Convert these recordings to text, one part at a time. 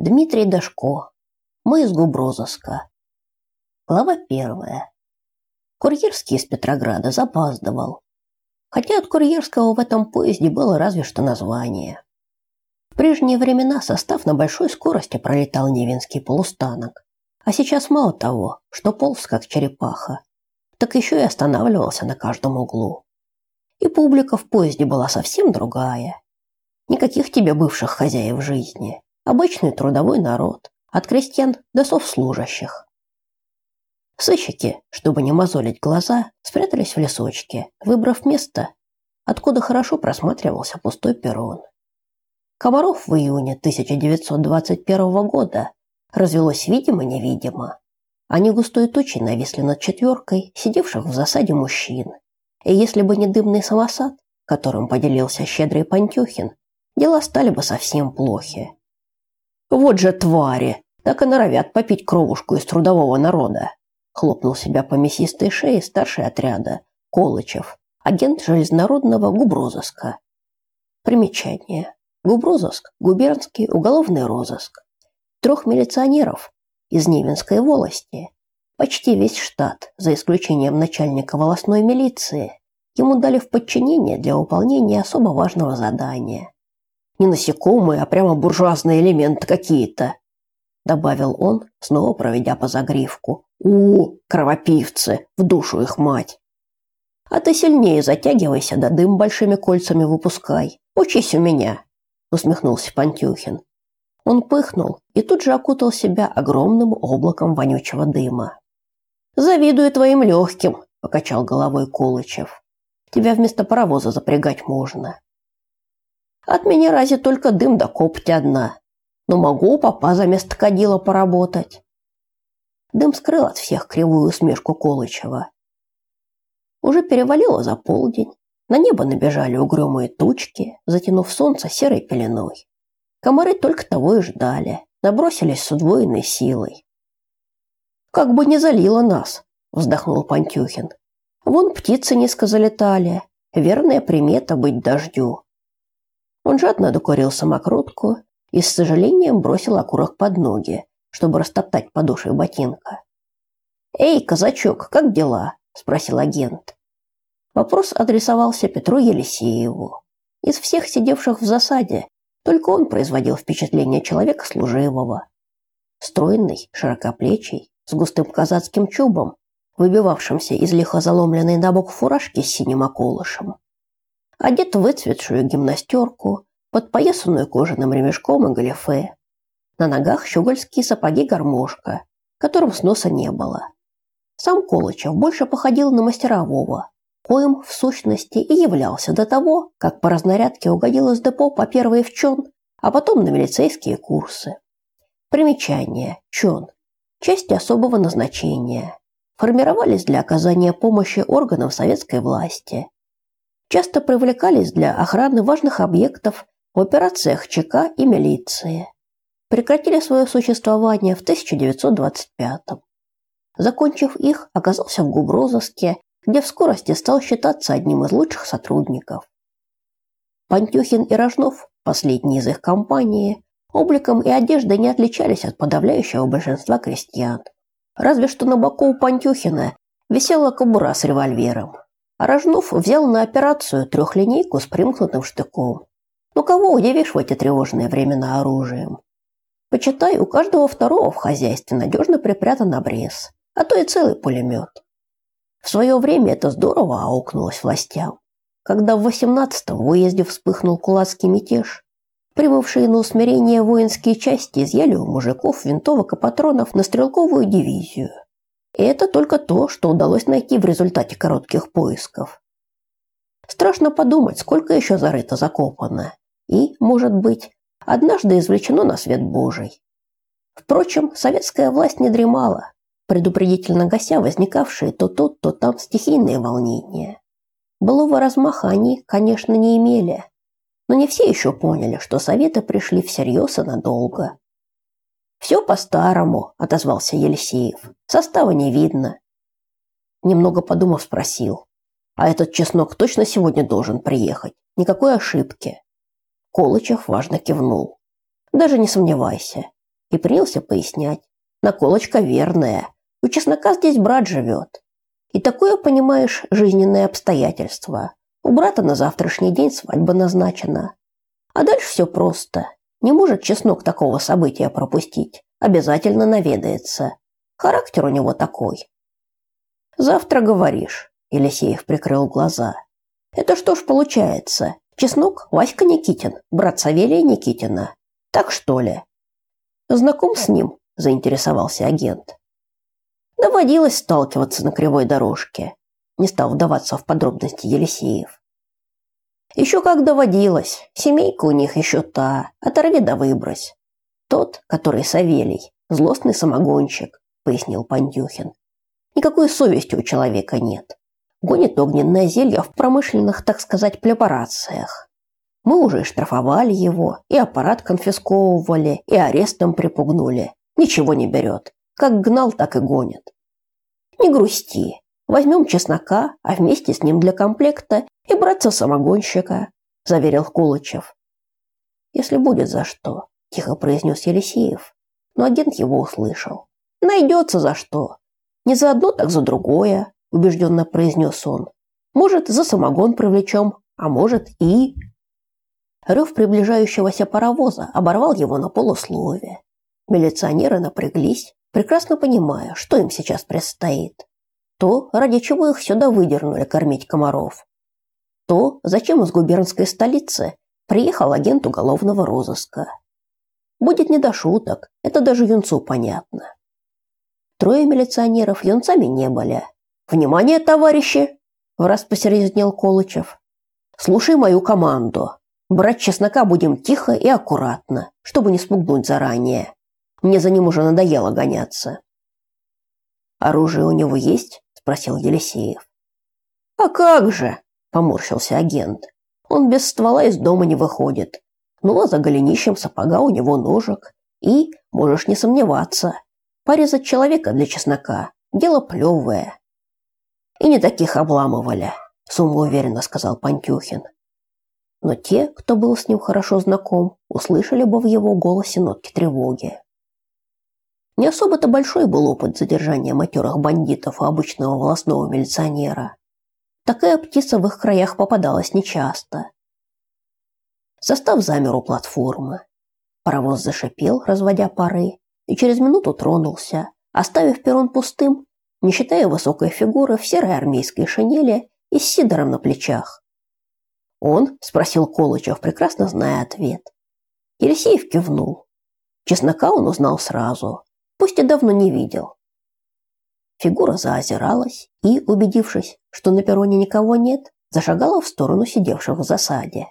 Дмитрий Дашко. Мы из губрозыска. Глава первая. Курьерский из Петрограда запаздывал. Хотя от курьерского в этом поезде было разве что название. В прежние времена состав на большой скорости пролетал Невинский полустанок. А сейчас мало того, что полз как черепаха, так еще и останавливался на каждом углу. И публика в поезде была совсем другая. Никаких тебе бывших хозяев жизни. Обычный трудовой народ, от крестьян до совслужащих. Сыщики, чтобы не мозолить глаза, спрятались в лесочке, выбрав место, откуда хорошо просматривался пустой перрон. Комаров в июне 1921 года развелось видимо-невидимо. Они густой тучей нависли над четверкой, сидевших в засаде мужчин. И если бы не дымный самосад, которым поделился щедрый Пантюхин, дела стали бы совсем плохи. Вот же твари, так и норовят попить кровушку из трудового народа. Хлопнул себя по мясистой шее старший отряда Колычев, агент железнородного губрозыска. Примечание. Губрозыск – губернский уголовный розыск. Трех милиционеров из Невинской волости. Почти весь штат, за исключением начальника волостной милиции, ему дали в подчинение для выполнения особо важного задания не насекомые, а прямо буржуазные элементы какие-то, добавил он, снова проведя по загривку. У, кровопивцы, в душу их мать. А ты сильнее затягивайся, да дым большими кольцами выпускай. Учись у меня, усмехнулся Пантюхин. Он пыхнул и тут же окутал себя огромным облаком вонючего дыма. Завидую твоим легким, покачал головой Колычев. Тебя вместо паровоза запрягать можно. От меня разве только дым да копть одна. Но могу у папа за место кадила поработать. Дым скрыл от всех кривую усмешку Колычева. Уже перевалило за полдень. На небо набежали угрюмые тучки, затянув солнце серой пеленой. Комары только того и ждали, набросились с удвоенной силой. «Как бы не залило нас!» – вздохнул Пантюхин. «Вон птицы низко залетали. Верная примета быть дождю. Он жадно докурил самокрутку и с сожалением бросил окурок под ноги, чтобы растоптать подошвы ботинка. «Эй, казачок, как дела?» – спросил агент. Вопрос адресовался Петру Елисееву. Из всех сидевших в засаде только он производил впечатление человека служивого. Стройный, широкоплечий, с густым казацким чубом, выбивавшимся из лихо заломленной на бок фуражки с синим околышем одет в выцветшую гимнастерку, подпоясанную кожаным ремешком и галифе. На ногах щегольские сапоги-гармошка, которым сноса не было. Сам Колычев больше походил на мастерового, коим в сущности и являлся до того, как по разнарядке угодил из депо по первой в чон, а потом на милицейские курсы. Примечание. Чон. Части особого назначения. Формировались для оказания помощи органам советской власти часто привлекались для охраны важных объектов в операциях ЧК и милиции. Прекратили свое существование в 1925 -м. Закончив их, оказался в губрозыске, где в скорости стал считаться одним из лучших сотрудников. Пантюхин и Рожнов, последние из их компании, обликом и одеждой не отличались от подавляющего большинства крестьян. Разве что на боку у Пантюхина висела кобура с револьвером. Рожнов взял на операцию трехлинейку с примкнутым штыком. Ну кого удивишь в эти тревожные времена оружием? Почитай, у каждого второго в хозяйстве надежно припрятан обрез, а то и целый пулемет. В свое время это здорово аукнулось властям. Когда в 18-м в вспыхнул кулацкий мятеж, прибывшие на усмирение воинские части изъяли у мужиков винтовок и патронов на стрелковую дивизию – и это только то, что удалось найти в результате коротких поисков. Страшно подумать, сколько еще зарыто закопано. И, может быть, однажды извлечено на свет Божий. Впрочем, советская власть не дремала, предупредительно гася возникавшие то тут, то там стихийные волнения. Былого размаха они, конечно, не имели, но не все еще поняли, что советы пришли всерьез и надолго. Все по-старому, отозвался Елисеев. Состава не видно. Немного подумав, спросил: "А этот чеснок точно сегодня должен приехать? Никакой ошибки?" Колычев важно кивнул. "Даже не сомневайся. и принялся пояснять. Наколочка верная. У чеснока здесь брат живет. И такое, понимаешь, жизненное обстоятельство. У брата на завтрашний день свадьба назначена. А дальше все просто. Не может чеснок такого события пропустить. Обязательно наведается. Характер у него такой. Завтра говоришь. Елисеев прикрыл глаза. Это что ж получается? Чеснок Васька Никитин, брат Савелия Никитина. Так что ли? Знаком с ним? заинтересовался агент. Доводилось сталкиваться на кривой дорожке. Не стал вдаваться в подробности Елисеев. Еще как доводилось. Семейка у них еще та, оторви да выбрось. Тот, который Савелий, злостный самогонщик, пояснил Пандюхин. Никакой совести у человека нет. Гонит огненное зелье в промышленных, так сказать, препарациях. Мы уже штрафовали его, и аппарат конфисковывали, и арестом припугнули. Ничего не берет. Как гнал, так и гонит. Не грусти. Возьмем чеснока, а вместе с ним для комплекта и братца-самогонщика, заверил Кулычев. Если будет за что, тихо произнес Елисеев, но агент его услышал. Найдется за что. Не за одно, так за другое, убежденно произнес он. Может, за самогон привлечем, а может и... Рев приближающегося паровоза оборвал его на полусловие. Милиционеры напряглись, прекрасно понимая, что им сейчас предстоит. То, ради чего их сюда выдернули кормить комаров. То, зачем из губернской столицы приехал агент уголовного розыска. Будет не до шуток, это даже юнцу понятно. Трое милиционеров юнцами не были. «Внимание, товарищи!» – враз посерьезнел Колычев. «Слушай мою команду. Брать чеснока будем тихо и аккуратно, чтобы не спугнуть заранее. Мне за ним уже надоело гоняться. Оружие у него есть? спросил Елисеев. А как же? Поморщился агент. Он без ствола из дома не выходит. Ну а за голенищем сапога у него ножик. И, можешь не сомневаться, порезать человека для чеснока дело плевое. И не таких обламывали, самоуверенно сказал Пантюхин. Но те, кто был с ним хорошо знаком, услышали бы в его голосе нотки тревоги. Не особо-то большой был опыт задержания матерых бандитов у обычного волосного милиционера. Такая птица в их краях попадалась нечасто. Состав замер у платформы. Паровоз зашипел, разводя пары, и через минуту тронулся, оставив перрон пустым, не считая высокой фигуры в серой армейской шинели и с сидором на плечах. «Он?» – спросил Колычев, прекрасно зная ответ. Елисеев кивнул. Чеснока он узнал сразу пусть и давно не видел. Фигура заозиралась и, убедившись, что на перроне никого нет, зашагала в сторону сидевших в засаде.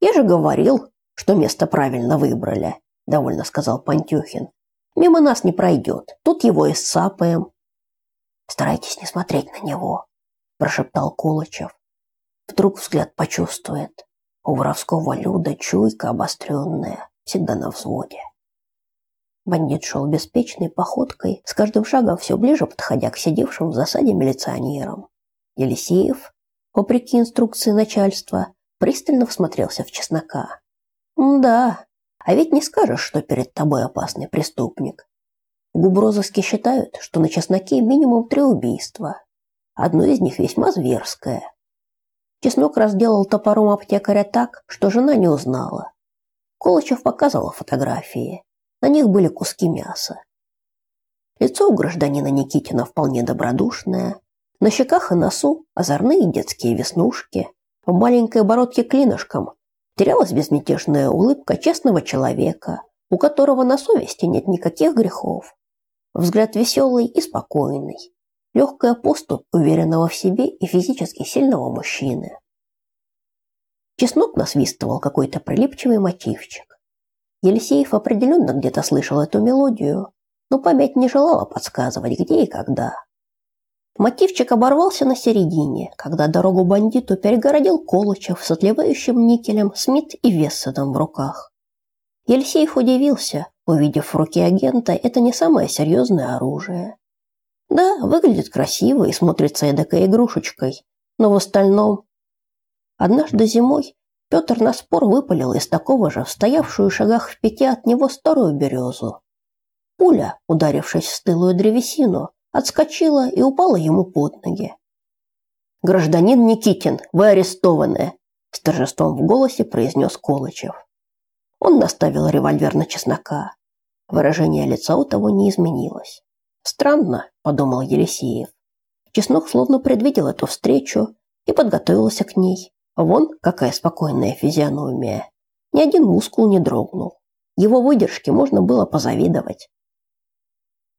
«Я же говорил, что место правильно выбрали», – довольно сказал Пантюхин. «Мимо нас не пройдет, тут его и сцапаем». «Старайтесь не смотреть на него», – прошептал Колычев. Вдруг взгляд почувствует. У воровского люда чуйка обостренная, всегда на взводе. Бандит шел беспечной походкой, с каждым шагом все ближе подходя к сидевшим в засаде милиционерам. Елисеев, вопреки инструкции начальства, пристально всмотрелся в чеснока. «Да, а ведь не скажешь, что перед тобой опасный преступник. В губрозыске считают, что на чесноке минимум три убийства. Одно из них весьма зверское. Чеснок разделал топором аптекаря так, что жена не узнала. Колычев показывал фотографии. На них были куски мяса. Лицо у гражданина Никитина вполне добродушное, на щеках и носу озорные детские веснушки, в маленькой бородке клинышком терялась безмятежная улыбка честного человека, у которого на совести нет никаких грехов. Взгляд веселый и спокойный, легкая поступь уверенного в себе и физически сильного мужчины. Чеснок насвистывал какой-то прилипчивый мотивчик. Елисеев определенно где-то слышал эту мелодию, но память не желала подсказывать, где и когда. Мотивчик оборвался на середине, когда дорогу бандиту перегородил Колычев с отливающим никелем Смит и Вессоном в руках. Елисеев удивился, увидев в руке агента это не самое серьезное оружие. Да, выглядит красиво и смотрится эдакой игрушечкой, но в остальном... Однажды зимой Петр на спор выпалил из такого же, стоявшую шагах в пяти от него старую березу. Пуля, ударившись в стылую древесину, отскочила и упала ему под ноги. «Гражданин Никитин, вы арестованы!» с торжеством в голосе произнес Колычев. Он наставил револьвер на чеснока. Выражение лица у того не изменилось. «Странно», – подумал Елисеев. Чеснок словно предвидел эту встречу и подготовился к ней. Вон какая спокойная физиономия. Ни один мускул не дрогнул. Его выдержке можно было позавидовать.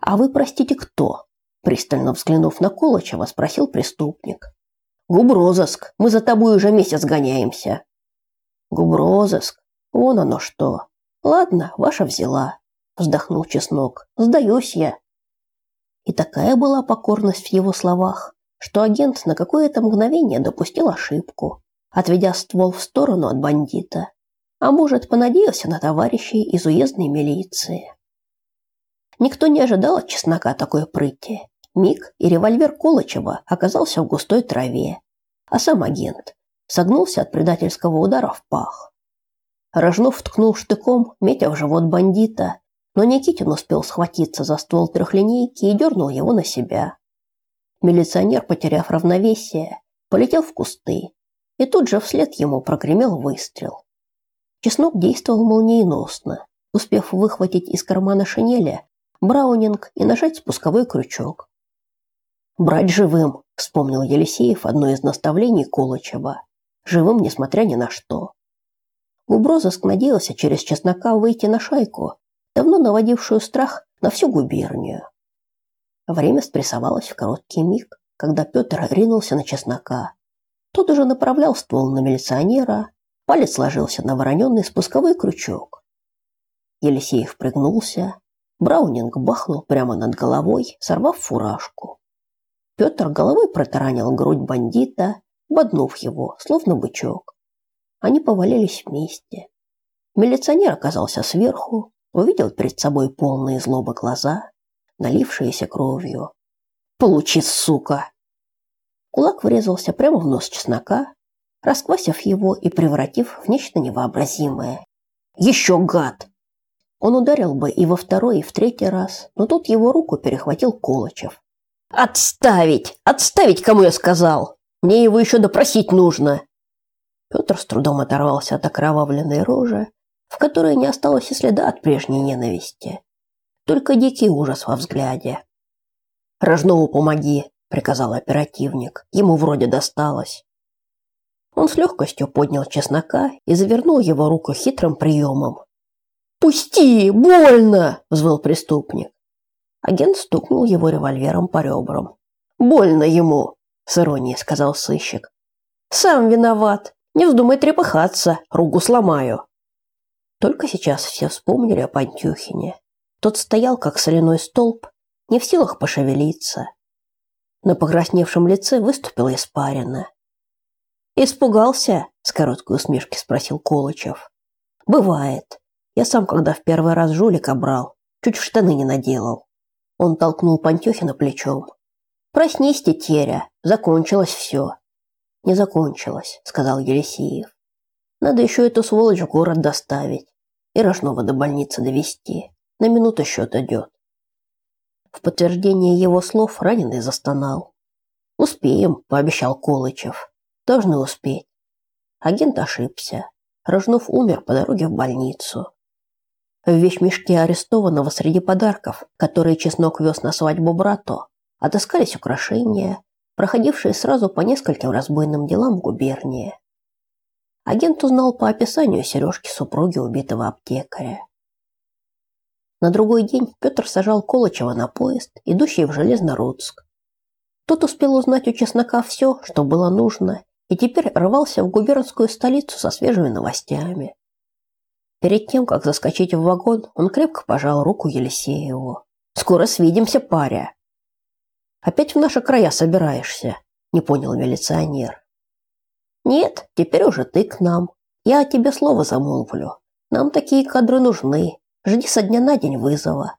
«А вы, простите, кто?» Пристально взглянув на Колычева, спросил преступник. Губрозыск, мы за тобой уже месяц гоняемся. Губрозыск, вон оно что. Ладно, ваша взяла, вздохнул Чеснок. Сдаюсь я. И такая была покорность в его словах, что агент на какое-то мгновение допустил ошибку, отведя ствол в сторону от бандита. А может, понадеялся на товарищей из уездной милиции. Никто не ожидал от чеснока такой прыти. Миг, и револьвер Колычева оказался в густой траве, а сам агент согнулся от предательского удара в пах. Рожнов ткнул штыком, метя в живот бандита, но Никитин успел схватиться за ствол трехлинейки и дернул его на себя. Милиционер, потеряв равновесие, полетел в кусты, и тут же вслед ему прогремел выстрел. Чеснок действовал молниеносно, успев выхватить из кармана шинели браунинг и нажать спусковой крючок. Брать живым, вспомнил Елисеев одно из наставлений Колычева. Живым, несмотря ни на что. Губрозыск надеялся через чеснока выйти на шайку, давно наводившую страх на всю губернию. Время спрессовалось в короткий миг, когда Петр ринулся на чеснока. Тот уже направлял ствол на милиционера, палец ложился на вороненный спусковой крючок. Елисеев пригнулся, Браунинг бахнул прямо над головой, сорвав фуражку. Петр головой протаранил грудь бандита, боднув его, словно бычок. Они повалились вместе. Милиционер оказался сверху, увидел перед собой полные злобы глаза, налившиеся кровью. «Получи, сука!» Кулак врезался прямо в нос чеснока, расквасив его и превратив в нечто невообразимое. «Еще гад!» Он ударил бы и во второй, и в третий раз, но тут его руку перехватил Колычев. Отставить! Отставить, кому я сказал! Мне его еще допросить нужно. Петр с трудом оторвался от окровавленной рожи, в которой не осталось и следа от прежней ненависти. Только дикий ужас во взгляде. «Рожнову помоги», — приказал оперативник. Ему вроде досталось. Он с легкостью поднял чеснока и завернул его руку хитрым приемом. «Пусти! Больно!» – взвыл преступник. Агент стукнул его револьвером по ребрам. «Больно ему», – с иронией сказал сыщик. «Сам виноват. Не вздумай трепыхаться, руку сломаю». Только сейчас все вспомнили о Пантюхине. Тот стоял, как соляной столб, не в силах пошевелиться. На покрасневшем лице выступила испарина. «Испугался?» – с короткой усмешкой спросил Колычев. «Бывает. Я сам, когда в первый раз жулика брал, чуть в штаны не наделал. Он толкнул Пантюхина плечом. «Проснись, тетеря, закончилось все». «Не закончилось», — сказал Елисеев. «Надо еще эту сволочь в город доставить и Рожнова до больницы довести. На минуту счет идет». В подтверждение его слов раненый застонал. «Успеем», – пообещал Колычев. «Должны успеть». Агент ошибся. Рожнов умер по дороге в больницу. В вещмешке арестованного среди подарков, которые Чеснок вез на свадьбу брату, отыскались украшения, проходившие сразу по нескольким разбойным делам в губернии. Агент узнал по описанию сережки супруги убитого аптекаря. На другой день Петр сажал Колычева на поезд, идущий в Железнородск. Тот успел узнать у Чеснока все, что было нужно, и теперь рвался в губернскую столицу со свежими новостями. Перед тем, как заскочить в вагон, он крепко пожал руку Елисееву. «Скоро свидимся, паря!» «Опять в наши края собираешься?» – не понял милиционер. «Нет, теперь уже ты к нам. Я о тебе слово замолвлю. Нам такие кадры нужны. Жди со дня на день вызова.